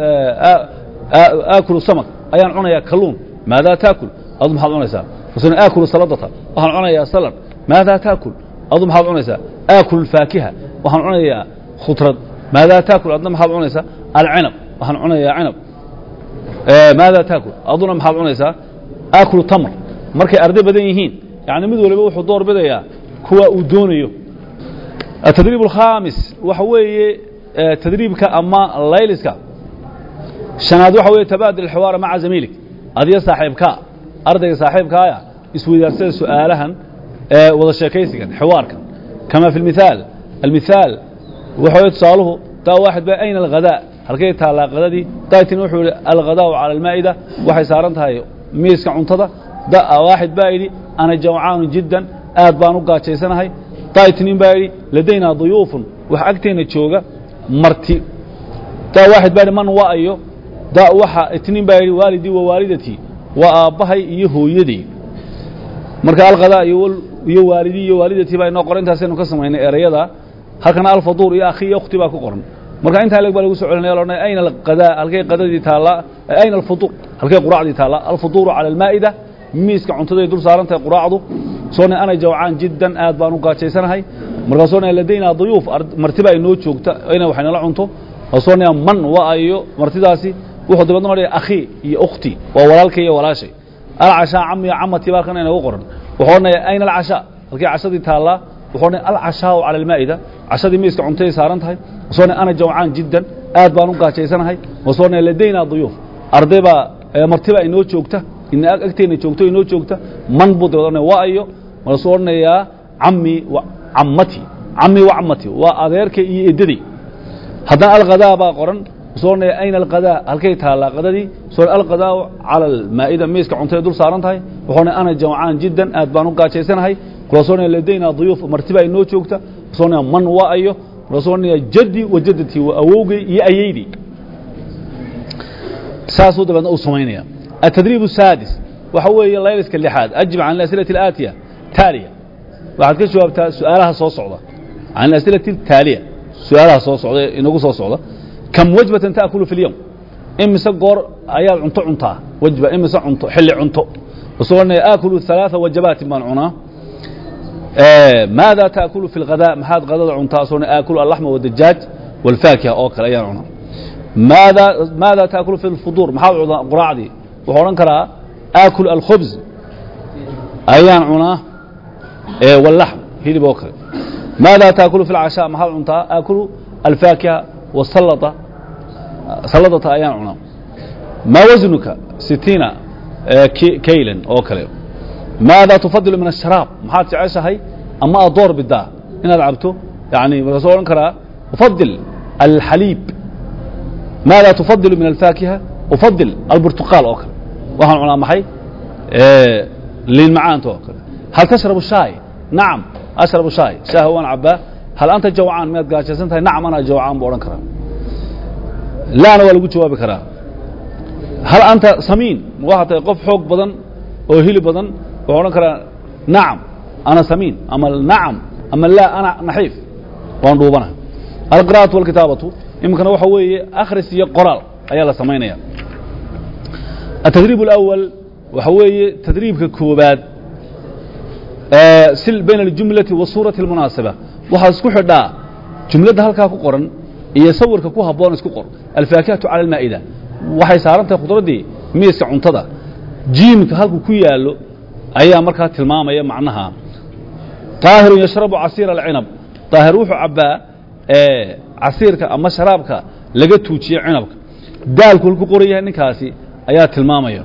aakulu samak. Ayaan cunayaa kalluun. Maadaa taakul? Adu maxaad cunaysaa? Rasuul aakulu saladata. Waxaan cunayaa salad maadaa taakul? Adu maxaad cunaysaa? Aakulu faakiha. Waxaan cunayaa khudrad. Maadaa taakul? Adna maxaad cunaysaa? Alcinab. Waxaan cunayaa cinab. Maadaa taakul? Aduna maxaad cunaysaa? Aakulu tamr. Markay arday badan yihiin yani mid waliba wuxuu door bidayaa kuwa uu doonayo atadriib alkhaamis waxa weeye tadriibka ama layliska shanaad waxa weeye tabaadil alxiwaara maca zamiilik adiyo saaxiibkaa ardayga saaxiibkaaya isweydaarsada su'aalahan ee wada sheekaysigan xiwaarkan kama fi اlmithaal almithaal waxa wey tusaaluhu daa waaxid ba ayna alghadaa halkay taallaa qadadii daatin wuxuu yihi alghadaau cala almaa'ida waxay saaran tahay miiska cuntada da waaxid baa yidhi ana jawcaanu jiddan aad baan u gaajaysanahay wax agteenna jooga marti. Daa waaxid baa yidhi man wa'ayo? Da waxa itnin baa yidhi waalidii wa waalidatii waa aabbahay iyo hooyadii. Marka alqadaa iyo waalidii iyo waalidatii baa inoo qoran intaasaynu ka samaynay erayada halkana alfaduur iyo akhi iyo ukhti baa ku qoran. Marka intaa leg baa lagu soo celinaya la odhanaya ayna alqadaa halkay qadadii taallaa ayna alfuduur halkay quraacdii taallaa alfuduuru cala almaa'ida miiska cuntaday dul saaran tahay quraacdu. Soona ana jawcaan jiddan aad baan u gaajaysanahay. Markaasoo ladaynaa duyuuf marti baa inoo joogta ina wax inala cunto. Soonaya man wa'ayo martidaasi wuxuu dabeedna odhaya akhii iyo ukhti waa walaalkay iyo walaashay. Alcashaa cami iyo camatii baa halkan inagu qoran. Wuxuu odhanaya ayna alcashaa? Halkay cashadii taallaa wuxuu odhanaya alcashaau cala almaa'ida cashadii miiska cuntaday saaran tahay odhanaya ana jawcaan jiddan aad baan u gaajaysanahay. Odhanaya ladaynaa duyuuf arday baa marti baa inoo joogta ina agteenna joogto inoo joogta man buu dabeed odhanaya wa'ayo markaasuu odhanayaa cami camati cami wa camati waa adeerkay iyo edaday haddana alghadaa baa qoran soo odhanaya ayna alqadaa halkay taallaa qadadii soo alqadaa cala almaa'ida miiska cuntaday dul saaran tahay wuxuu odhanaya ana jawcaan jiddan aad baan u gaajaysanahay markaasuu odhanaya ladaynaa duyuuf marti baa inoo joogta markaasuu odhanaya man wa'ayo markaasuu odhanaya jaddi wa jaddatii waa awowgay iyo ayeydii. Saasuu dabeedna u samaynaya التدريب السادس waxa weeye layliska لحaad أجب عن الأسئلة الآتية تاaلية waxaad ka jawaabtaa su-aalaha soo socda عن الأسئلة التاaلية su-aalaha soo socda inagu soo socda كم وجبة تأكل في اليوم imise goor ayaad cunto cuntaa wajba imise cunto xilli cunto wuxuu odhanaya aakulu ثalaaثa wajabaatin baan cunaa maada taakulu fi اlghadaa maxaad qadada cuntaa soo aakulu allaxma wadajaaj wاlfaakiha oo kale ayaan cunaa maada maada taakulu fi اlfuduur maxaad cunaa quraacdii wuxuu odhan karaa aakul alkhubs ayaan cunaa walaxm hilib oo kale. Maada taakulu fi lcashaa maxaad cuntaa. Aakulu alfaakiha wasalaa saladata ayaan cunaa. Maa wasnuka sitiina kaylan oo kale. Maada tufadilu min asharaab maxaad jeceshahay ama aad door bidaa inaad cabto? Yani markaasu odhan karaa ufadil alxaliib maada tufadilu min alfaakiha? Ufadil alburtuqaal oo kale waxaan cunaa maxay? Liin macaanta oo kale. Hal tashrabu shaay? Nacam. Ashrabu shaay? Shaaha waan cabaa hal anta jawcaan miyaad gaajaysan tahay? Nacam anaa jawcaan buu odhan karaa. Laana waa lagu jawaabi karaa. Hal anta samiin? Waxaa tahay qof xoog badan oo hili badan wuxuu odhan karaa nacam ana samiin. Ama nacam ama laa ana naxiif. Waan dhuubana alqira'atu walkitaabatu iminkana waxa weeye akhris iyo qoraal ayaa la samaynaya التdريب الأول waxa weeye تdريibka koobaad sil bayna الجuمlaةi وasuuraةi الmuنaaسبة waxaad isku xidhaa jumladda halkaa ku qoran iyo sawirka ku haboon isku qor alفاakihatu calى الmaaئida waxay saaran tahay khudraddii miiska cuntada jiimka halku ku yaalo ayaa markaa tilmaamaya macnaha طaahiru yashrabu casiira الcinab طaahir wuxuu cabbaa casiirka ama sharaabka laga tuujiye cinabka daalku halku qoran yahay ninkaasi ayaa tilmaamaya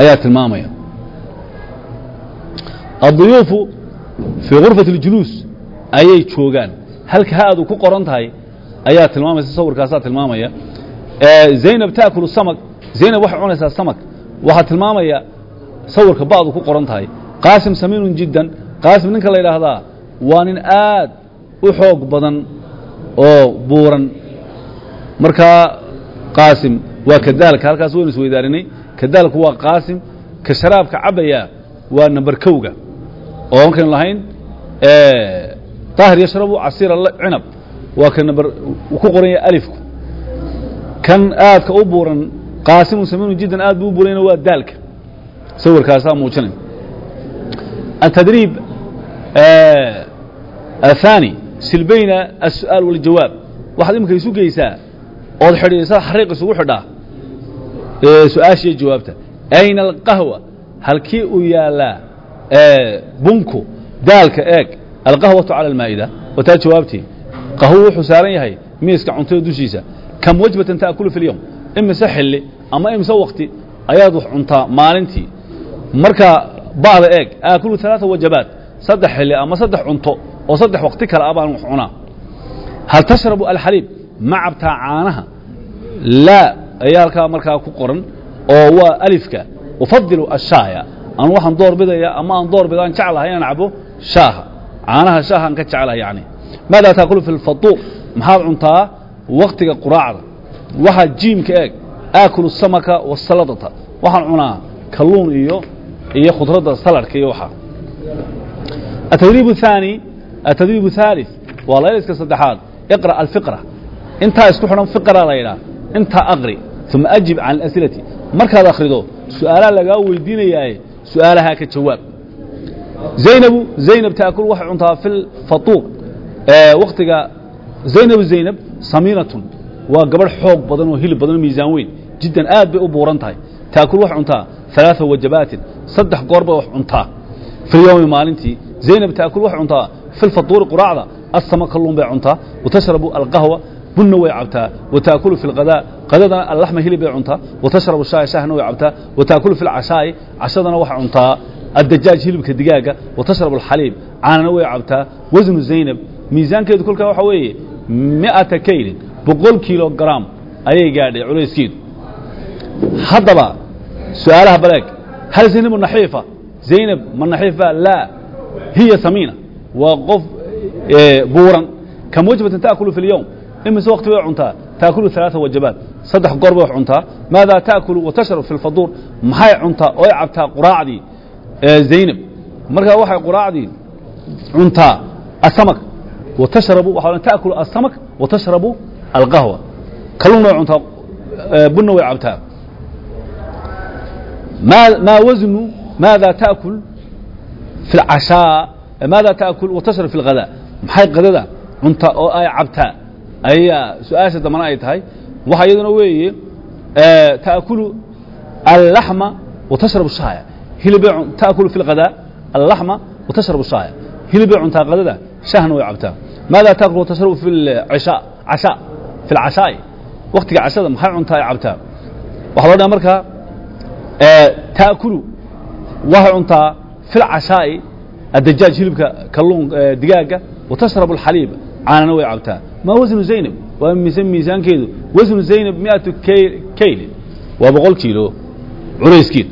ayaa tilmaamaya الضuyuufu fii غurfaة الjuluus ayay joogaan halka ha-adu ku qoran tahay ayaa tilmaamaysa sawirkaasaa tilmaamaya zaynab taakulu samak zaynab waxay cunaysaa samak waxaa tilmaamaya sawirka ba'du ku qoran tahay qaasim samiinun jiddan qaasim ninka la yidhaahdaa waa nin aad u xoog badan oo buuran markaa qaasim waa kadaalka halkaas waynu isweydaarinay kadaalku waa qaasim ka sharaabka cabaya waa namber kowga. Oo markaynu lahayn daahir yashrabu casiira cinab waa ka namber ku qoran yahay alifku. Kan aadka u buuran qaasimun saminu jiddan aad buu u waa daalka. Sawirkaasaa muujinay. Atadriib athaani silbayna assu'aal waljawaab. Waxaad imika isu geysaa ood xidhiirsada xariiq isugu xidhaa. Su'aashiiyo jawaabta. Ayna alqahwa halkii uu yaalaa bunku daalka eeg alqahwatu cala almaa'ida wataa jawaabtii qahuw wuxuu yahay miiska cuntada dushiisa. Kam wajbatan ta'kulu fi lyowm imise xilli ama imise wakti ayaad wax cuntaa maalintii. Marka ba'da eeg aakulu alaaa wajabaat saddex xilli ama saddex cunto oo saddex wakti kale ah wax cunaa. Hal tashrabu alxaliib ma cabtaa caanaha laa ayaa halkaa markaa ku qoran oo waa alifka ufadilu ashaaya anu waxaan doorbidaya ama aan doorbida aan jeclahay inaan cabo shaaha. Caanaha shaahaan ka jeclahay yani maadaa taakulu fi lfaduuq maxaad cuntaa waktiga quraacda. Waxaa jiimka eeg aakulu samaka wasaladata waxaan cunaa kalluun iyo iyo khudradda saladhka iyo waxaa atadriib aani atadriib haalif waa layliska saddexaad. Iqra alfiqra intaa isku xidhan fiqra la yidhaha intaa aqri uma ajib can asilati markaad akhrido su'aalaha lagaa weydiinayaaye su'aalahaa ka jawaab. Zaynabu zaynab taakul waxay cuntaa fi lfatuuq waktiga zaynabu zaynab samiinatun waa gabadh xoog badan oo hilib badan oo miisaan weyn. Jiddan aad bay u buuran tahay. Taakul waxay cuntaa ثalaaثa wajabaatin saddex goor bay wax cuntaa fi lyowmi maalintii zaynab taakul waxay cuntaa fi lfatuuri quraacda bunna way cabtaa wataakulu fi lqadaa qadadana allaxma hilib bay cuntaa watashrabu shaaya shaahna way cabtaa wataakulu fi lcashaa'i cashadana waxa cuntaa addajaaj hilibka digaaga watashrabu alxaliib caanana way cabtaa wasnu zaynab miisaankeedu kolkaa waxa weeye mi'ata kaylin boqol kilograam ayay gaadhay culayskeedu haddaba su'aalaha baleeg hal zaynabu naxiifa? Zaynab ma naxiifa? Laa. Hiya samiina. Waa qof buuran. Ka mujbatin ta'kulu fi اlyowm imise wakti bay cuntaa taakulu ثalaaثa wajabaat saddex goor bay wax cuntaa maadaa taakulu watashrab fi اlfaduur maxay cuntaa oy cabtaa quraacdii zaynab markaa waxay quraacdii cuntaa asamak watashrabu waxa taakulu asamak watashrabu alqahwa kalluunna way cuntaa bunna way cabtaa maa maa wasnu maada taakul fi اlcashaa maada taakul wa tashrab fi اlghadaa maxay qadada cunta oo ay cabtaa ayaa su'aasha ay tahay. Waxa iyaduna weeye taakulu allaxma wa tashrabu shaaya hilibay taakulu fi lqadaa allaxma wa tashrabu shaaya hilibay cuntaa qadada shahna way cabtaa. Maadaa taakulu wa tashrabu fi lcishaa cashaa fi lcashaa'i waktiga cashada maxay cuntaa ay cabtaa? Waxaa loo dhaha taakulu waxay cuntaa fi lcashaa'i addajaaj hilibka kalluun digaaga wa tashrabu alxaliiba caanana way cabtaa. Ma wasnu zaynab? Waa mise miisaankeedu? Wasnu zaynab miatu kaylin. Waa boqol kiilo culayskeed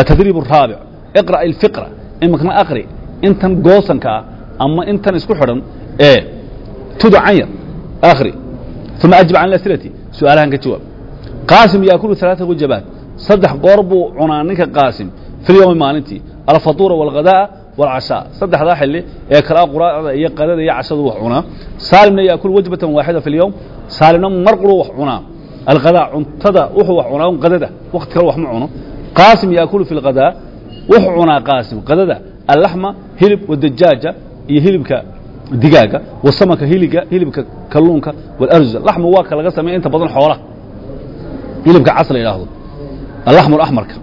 atadriib araabic iqra' alfiqra. Imikna aqri intan goosanka ah ama intan isku xidhan ee tudu canyar. Akhri uma ajib can asilati su'aalahan ka jawaab. Qaasim yaakulu alaaa wajabaat saddex goor buu cunaa ninka qaasim fi maalintii. Alfatuura waalghada'a wاlcashaa saddexdaa xili ee kala quraacda iyo qadada iyo cashadu wax cunaa saalimna yaakulu wajbatan waaxida fi اlyowm saalimna mar quruu wax cunaa alghadaa cuntada wuxuu wax cunaa qadada wakti kale wax ma cuno qaasim yaakulu fi اlghadaa wuxuu cunaa qaasim qadada allaxma hilib wadajaaja iyo hilibka digaaga wasamaka hiliga hilibka kalluunka walarza laxmu waa ka laga sameeya inta badan xoolaha hilibka cas la yidhaahdo allaxmu axmarka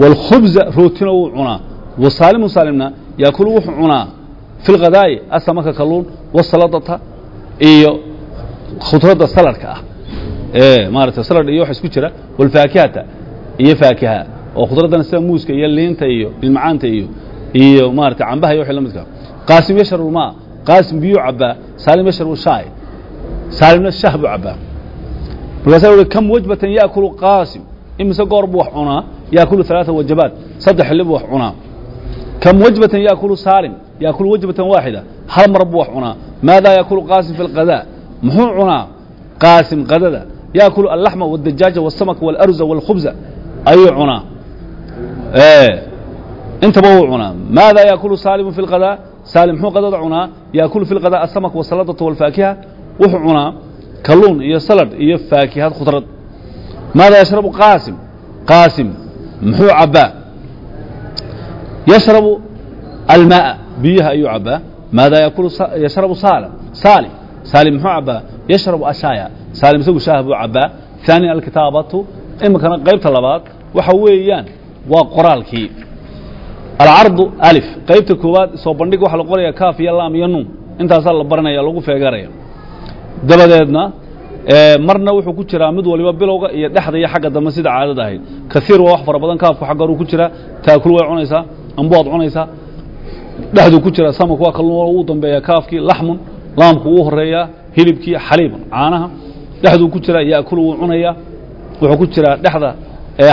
wاlkhubza rootina wuu cunaa wasaalimu saalimna yaakulu wuxuu cunaa fi lghadaa'i asamaka kalluun wasaladata iyo khudradda saladka ah. Maarata salad iyo wax isku jira walfaakihata iyo faakiha oo khudraddana sida muuska iyo liinta iyo ilmacaanta iyo iyo maarata cambaha iyo wixii la midka qaasim yashrabu lmaa qaasim biyuu cabbaa saalim yashrabu shaay saalimna shah buu cabbaa. Markaasaa uhi kam wajbatan yaakulu qaasim imise goor buu wax cunaa? Yaakulu ثalaaثa wajabaat saddex xilli buu wax cunaa kam wajbatan yaakulu saalim yaakulu wajbatan waaxida hal mar buu wax cunaa maada yaakulu qaasim fi اlqadaa muxuu cunaa qaasim qadada yaakulu allaxma wاdajaaja wالsamaka wاlarza wاlkhubza ayuu cunaa intaba wuu cunaa maada yaakulu saalimu fi اlqadaa saalim muxuu qadada cunaa yaakulu fi اlqadaa asamak wasaladata wاlfaakiha wuxuu cunaa kalluun iyo salad iyo faakihad khudrad maada yashrabu qaasim qaasim muxuu cabbaa yashrabu almaaa biyaha ayuu cabbaa maada yakulu yashrabu saalim saalim saalim muxuu cabbaa yashrabu ashaaya saalim isagu shaah buu cabbaa ثaaniya alkitaabatu iminkana qaybta labaad waxa weeyaan waa qoraalkii alcardu alif qaybta koowaad soo bandhig waxa la qoraya kaaf iyo laam iyo nuun intaasaa la baranaya lagu feegaraya dabadeedna marna wuxuu ku jiraa mid waliba bilowga iyo dhexda iyo xagga dambe sida caadada ahayd kaiir waa wax fara badan kaafku xagga horuu ku jiraa taakul way cunaysaa ambuad cunaysaa dhexduu ku jiraa samak waa kalluun uu dambeeya kaafkii laxmun laamku uu horeeyaa hilibkii xaliibun caanaha dhexduu ku jiraa yaakulu wuu cunayaa wuxuu ku jiraa dhexda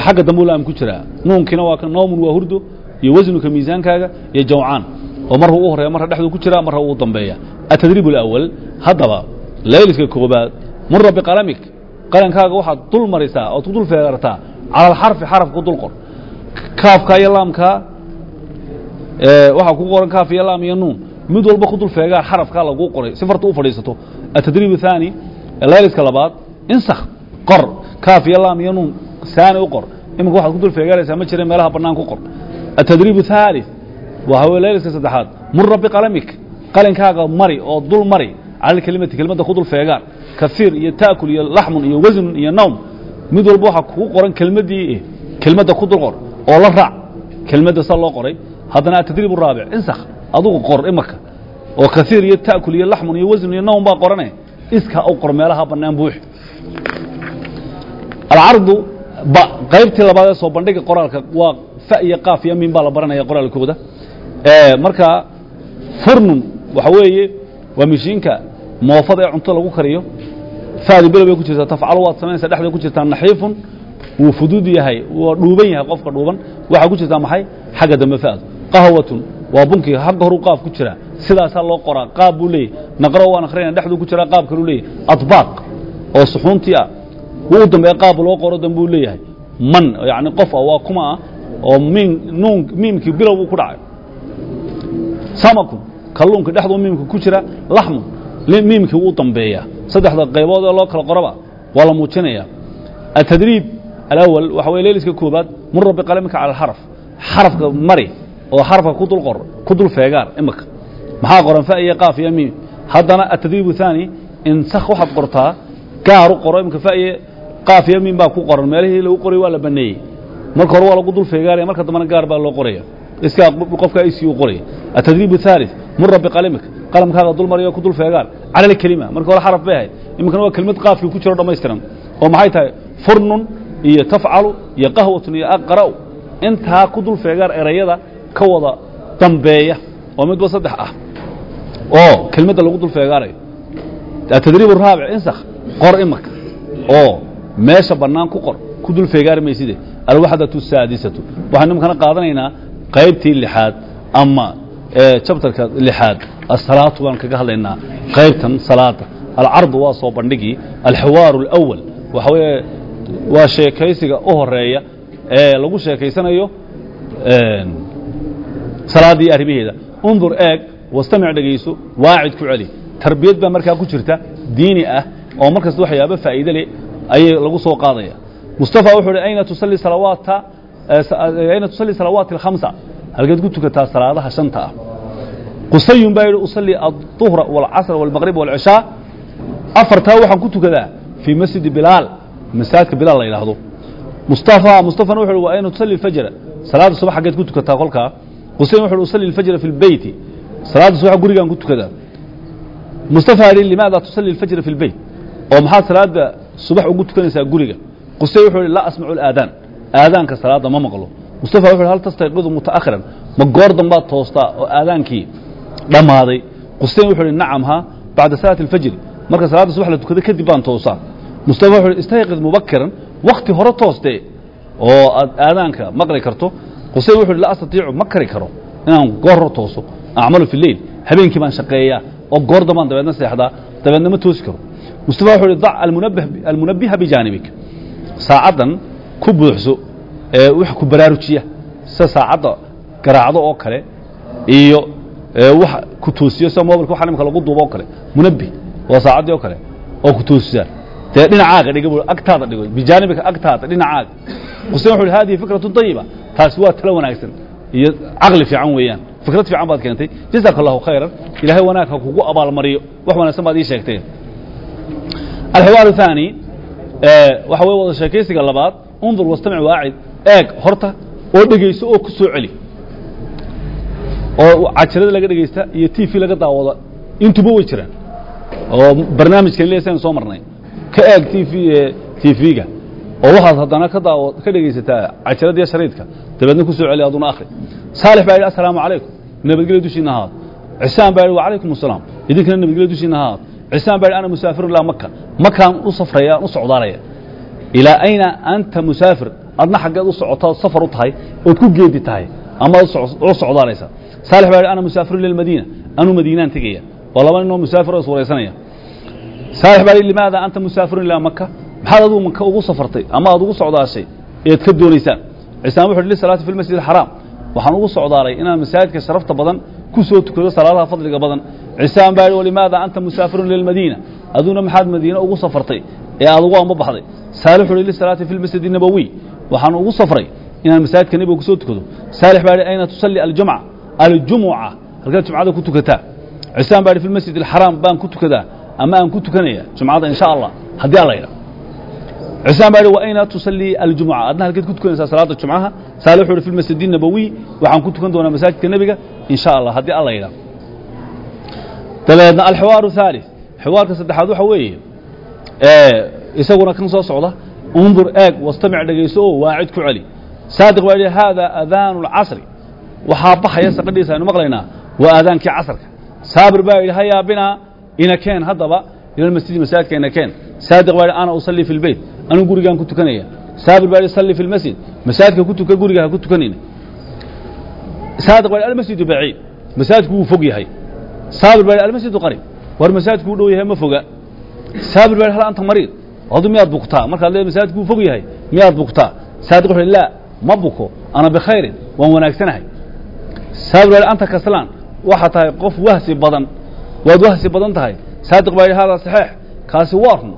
xagga dambe laam ku jiraa nuunkiina waa ka noomun waa hurdo iyo wasnuka miisaankaaga iyo jawcaan. Oo marra u horreeya marra dhexduu ku jiraa marra uu dambeeya. Atadriib اlأwal haddaba layliska koobaad mura biqalamik qalankaaga waxaad dul marisaa ood ku dul feegartaa cala alxarfi xaraf ku dul qor. Kaafka iyo laamkaa waxaa ku qoran kaaf iyo laam iyo nuun mid walba ku dul feegaa xarafkaa laguu qoray si farta u fadhiisato atadriib الثaanي layliska labaad insakh qor kaaf iyo laam iyo nuun saani u qor iminka waxaad ku dul feegaaraysaa ma jira meelaha bannaan ku qor atadriib الثaalث waxa wey layliska saddexaad mura biqalamik qalinkaaga mari oo dul mari cala kelimati kelmadda ku dul feegaan kaiir iyo taakul iyo laxmun iyo wasnun iyo nawm mid walba waxaa kugu qoran kelmaddii kelmadda ku dul qor oo la raac kelmadda sa loo qoray haddana atadriib الraabic insakh adugu qor imaka oo kaiir iyo taakul iyo laxmun iyo wasnun iyo nawm baa qorane iska u qor meelaha bannaan buuxi. Alcardu qaybtii labaad ee soo bandhiga qoraalka waa fa iyo qaaf iyo min baa la baranaya qoraalkooda. Marka furnun waxa weeye waa mishiinka moofada ee cunto lagu kariyo. Fadi below bay ku jirtaa tafcalu waad samaynaysaa dhexda ku jirtaa naxiifun wuu fudud yahay waa dhuuban yahay qofka dhuuban. Waxaa ku jirtaa maxay? Xagga dambe fa'du qahwatun. Waa bunkii xagga horu qaaf ku jira. Sidaasaa loo qoraa qaab buu leeyahy naqro waan akhrina dhexduu ku jiraa qaab kaluu leeyahy adbaaq oo suxuuntii ah wuu dambeeya qaab loo qoro dambuu leeyahay. Man yani qof ah waa kuma ah oo miim nuun miimkii bilow buu ku dhacay. Samakun kalluunka dhexduu miimka ku jira. Laxmun miimkii wuu dambeeyaa saddexda qaybood ee loo kala qoraba waa la muujinayaa atadriib alawal waxa weye leeliska koobaad mura biqalamika cala alxaraf xarafka mari oo xarafka ku dul qor ku dul feegaar imika maxaa qoran fa iyo qaaf iyo miim haddana التdريب الثاني insak waxaad qortaa gaar u qoro imika fa iyo qaaf iyo miim baa ku qoran meelihii lagu qoray waa la baneeyey marka hore waa lagu dul feegaaraya marka dambana gaar baa loo qoraya iskaa qofka isi u qoraya التdريب الثالث mura بqalamika qalamkaaga dul mariyo ku dul feegaar calى الkelima marka hore xaraf bay ahayd iminkana waa kelimad qaafkii ku jiro dhammaystiran oo maxay tahay furnun iyo tafcalu iyo qahwatun iyo aqra'u intaa ku dul feegaar erayada ka wada dambeeya oo midba saddex ah oo kelmadda lagu dul feegaarayo. Atadriib araabic insakh qor imaka oo meesha bannaan ku qor ku dul feegaari mayside alwaxdatu saadisatu. Waxaynu imikana qaadanaynaa qaybtii lixaad ama jabtarka lixaad. Asalaatu baan kaga hadlaynaa qaybtan salaada alcardu waa soo bandhigii alxiwaaru alawal waxa weeye waa sheekaysiga u horreeya ee lagu sheekaysanayo salaaddii arrimaheeda. Undur eeg wastamic dhegayso waacid ku celi. Tarbiyad baa markaa ku jirta diini ah oo markasta waxyaaba faa'iide leh ayay lagu soo qaadaya. Mustafa wuxuu uhi ayna tusalli salawaata ayna tusalli salawaati alkhamsa. Halkeed ku tukataa salaadaha shanta ah. Qusayun baa yidhi usalli alduhra waalcasr waalmaqrib waalcishaa afartaa waxaan ku tukadaa fii masjidi bilaal. Masaajidka bilaal la yidhaahdo. Mustafa mustafana wuxu uhi wa ayna tusalli alfajra salaada subax xaggeed ku tukataa kolkaa qusayn wuxu uhi usalli alfajra fi lbeyti salaada subax gurigaan ku tukadaa mustafa yidhi limaada tusalli alfajra fi lbeyt oo maxaad salaada subax ugu tukanaysaa guriga? Qusayn wuxuu ihi laa asmacu alaadaan aadaanka salaada ma maqlo. Mustafa wuxu uhi hal tastayqidu mutaakhiran? Ma goor dambaad toostaa oo aadaankii dhammaaday. Qusayn wuxuu ihi nacam ha bacda salaati alfajri. Marka salaadda subax la tukado kadib baan toosaa mustafa wuxu uhi istayqid mubakiran wakti hore toostee. Oo aad aadaanka maqli karto qusayn wuxu uhi la astatiicu ma kari karo inaan goor tooso acmalu fi leyl. Habeenkii baan shaqeeyaa oo goor dambaan dabeedna seexdaa dabeedna ma toosi karo. Mustafa wuxuu uhi dac almunabiha bijaanibik saacaddan ku buuxso ee wax ku baraarujiya sida saacadda garaacdo oo kale iyo wax ku toosiyo sida mobilka waxa imika lagu duubo oo kale. Munabih waa saacaddii oo kale oo ku toosisaa dee dhinacaaga dhiga bu agtaada dhigo bijaanibika agtaada dhinacaaga. Qusayn wuxu uhi hadihi fikratun طayiba taasi waa talo wanaagsan iyo caqli fiican weeyaan. Fikrad fiican baad keentay. Jazaaka allahu khayran. Ilaahay wanaag ha kugu abaalmariyo. Wax wanaagsan baad ii sheegteen. Alxiwaaru thaani waxa weye wada sheekaysiga labaad undur wastamc waacid. Eeg horta oo dhegayso oo ku celi. Oo cajirada laga dhegaysta iyo t v laga daawado intuba way jiraan. Oo barnaamijkan lesan soo marnay. Ka eeg t v t v-ga oo waxaad haddana ka dhegaysataa cajalada iyo shariidka dabeedna ku soo celi aduna akhri saalix baa yidhi assalaamu calaykum. Nabadgelyo dushiina ahaad cisaan baa yidhi wacalaykum asalaam. Idinkana nabadgelyo dushiina ahaad cisaan baa yidhi ana musaafiru ilaa maka makaan u safraya u socdaalaya ilaa ayna anta musaafir? Adna xaggeed u socotaa safar u tahay ood ku geedi tahay ama u socdaalaysa saalix baa yidhi ana musaafiru lilmadiina anuu madiinaan tegaya. Waa laba ninoo musaafir oo iswaraysanaya saalix baa yidhi limaada anta musaafirun ilaa maka maxaad adigu maka ugu safartay ama aad ugu socdaashay eed ka doonaysaan cisaan wuxu lisalaati fi lmasjid alxaraam waxaan ugu socdaalay inaan masaajidka sharafta badan ku soo tukado salaadaha fadliga badan cisaan baa yidhi walimaada anta musaafirun lilmadiina aduna maxaad madiine ugu safartay ee aad ugu amba baxday saalix uhi lisalaati fi lmasjid الnabowiy waxaan ugu safray inaan masaajidka nebiga ku soo tukado saalix baa yidhi ayna tusalli aljumca aljumuca halkaad jumcada ku tukataa cisaan baa yidhi fi lmasjid alxaraam baan ku tukadaa ama aan ku tukanaya jumcada in sha allah haddii alla yidha cusaan baa wa inaad tusalii aljumca adna halkeed ku tukanaysaa salaada jumcaha saale wuxuu fi masjidi nabawiy waxaan ku tukan doonaa masaajidka nebiga in sha allah haddii alla yidha dabeedna alxiwaaru haalid xiwaarka saddexaad waxa weeye isaguna kan soo socda undur eeg wastamic dhegayso oo waacid ku celi. Saadiq baa yidhi haadaa adaanu lcasri waxaa baxaya saqadhiisa aynu maqlaynaa waa aadaankii casarka saabir baa yidhi hayaa binaa inakeen haddaba ila masjidi masaajidka inakeen saadiq baa yidhi ana usallii fi lbeyt anuu gurigaan ku tukanaya. Saabir baa salli fi lmasjid masaajidka ku tuka guriga ha ku tukanayna. Saadiq baa almasjidu baciid. Masaajidku wuu fog yahay. Saabir baa almasjidu qarib. War masaajidku u dhow yahay ma foga. Saabir baa hal anta mariid. Adu miyaad bugtaa markaad leedahay masaajidku wuu fog yahay. Miyaad bugtaa saadiq wuxuu laa ma buko. Ana bikhayrin waan wanaagsanahay. Saabir baa anta kaslaan. Waxaa tahay qof wahsi badan. Waad wahsi badan tahay. Saadiq baa haadaa saxiix. Kaasi waa run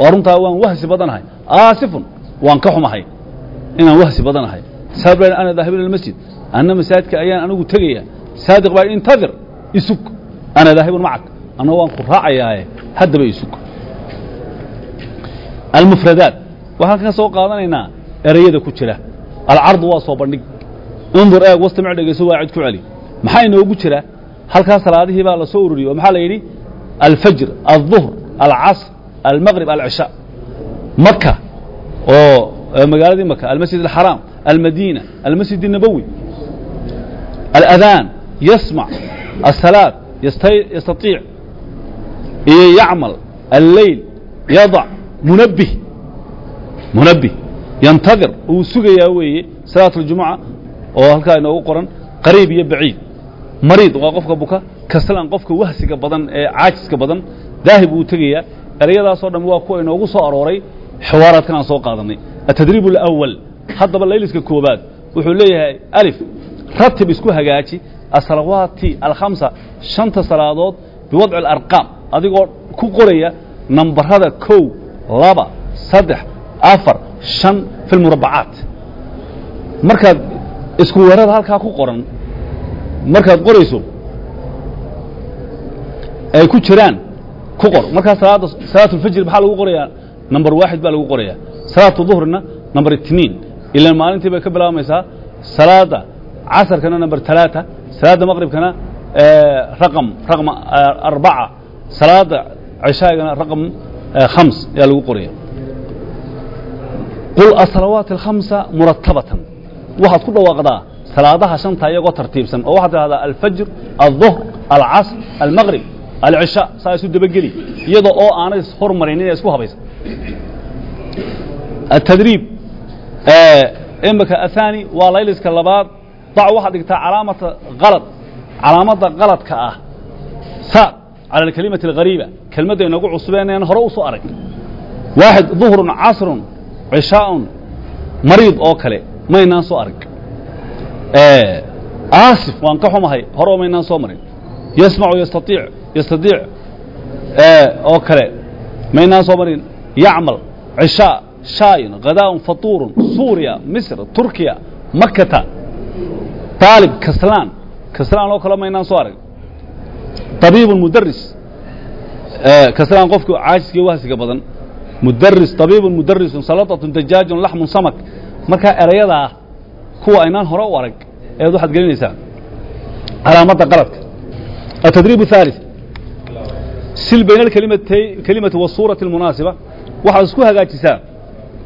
oo runtaa waan wahsi badanahay aasifun waan ka xumahay. Inaan wahsi badanahay sabab ana daahibin almasjid. Anna masaajidka ayaan anigu tegaya saadiq baa intadir isug. Ana daahibun macak. Anna waan ku raacayaaye haddaba isug. Almufradaat. Waxaan ka soo qaadanaynaa ereyada ku jira. Alcardu waa soo bandhig. Undur eeg wastamic dhegeyso waa cid ku celi. Maxaa inoogu jira? Halkaa salaadihii baa la soo ururiyey almaqrib alcishaa maka oo magaaladii maka almasjid alxaraam almadiina almasjid الnabowi aladaan yasmac asalaad yastaiic iyo yacmal alleyl yadac munabih munabih yantadir uu sugayaa weeye salaaة اljumuca oo halkaa inoogu qoran qariib iyo baciid mariid waa qofka buka kaslan qofka wahsiga badan ee caajiska badan daahib uu tegayaa ereyadaasoo dhan waa kuwa inoogu soo arooray xiwaaraadkan aan soo qaadanay atadriib اlأwal haddaba layliska koobaad wuxuu leeyahay alif ratib isku hagaaji asalawaati alkhamsa shanta salaadood biwadci اlarqaam adigoo ku qoraya nambarada kow laba saddex afar shan fi lmurabacaat markaad isku weerada halkaa ku qoran markaad qorayso ay ku jiraan ku qor. Markaa salaada salaat اlfajr maxaa lagu qorayaa? Number waaxid baa lagu qorayaa. Salaatu duhrina number itniin ilan maalintii bay ka bilaabmaysaa salaada casarkana number talaata. Salaada maqribkana raqam raqam arbaca. Salaada cishaagana raqam khams ayaa lagu qoraya qul asalawaat alkhamsa muratabatan waxaad ku dhawaaqdaa salaadaha shanta iyagoo tartiibsan. Oo waxaad tidhahdaa alfajr alظuhr alcasr almaqrib alcishaa saa isu dabageli iyadoo oo aanay hormarin inay isku habaysan atadriib imika ahaani waa layliska labaad dac waxaad dhigtaa calaamata alad calaamadda qaladka ah saad cala alkalimati alghariiba kelmadda inagu cusubeeneen hore u arag waaxid duhrun casrun cishaaun mariid oo kale maynaan soo arag aasif waan ka xumahay hore maynaan soo marin yasmacu yastaiic yastadiic oo kale maynaan soo marin yacmal cishaa shaayin khadaa'un fatuurun suuriya misr turkiya makata طaalib kaslaan kaslaan oo kale maynaan soo arag طabiibun mudaris kaslaan qofku caajiska wahsiga badan mudaris طabiibun mudarisun salaطatun dajaajun laxmun samak markaa erayadaa kuwa aynaan hore u arag eed waxaad gelinaysaa calaamadda qaladka التdريب الثالث sil bayna alkelimati wasuurati almunaasiba waxaad isku hagaajisaa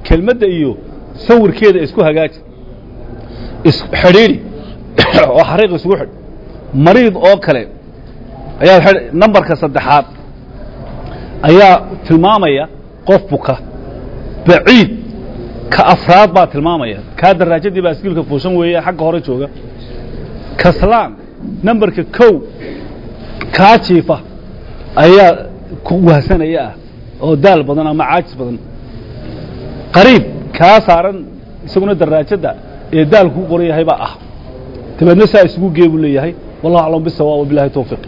kelmadda iyo sawirkeeda isku hagaaji isxidhiidhi oo xariiq isugu xidh. Mariid oo kale. Ayaa nambarka saddexaad. Ayaa tilmaamaya qof buka. Baciid. Ka afraad baa tilmaamaya. Kaa daraajadii baa isgiilka weeye xagga hore jooga. Kaslaan nambarka kow. Kaa jiifa ayaa ku wahsanaya ah oo daal badan ama caajis badan. Qariib kaa saaran isaguna daraajadda ee daal kuu qoran yahay baa ah. Dabeedna saa isugu gee buu leeyahay. Wallahu aclam bisawaab wabilahi towfiiq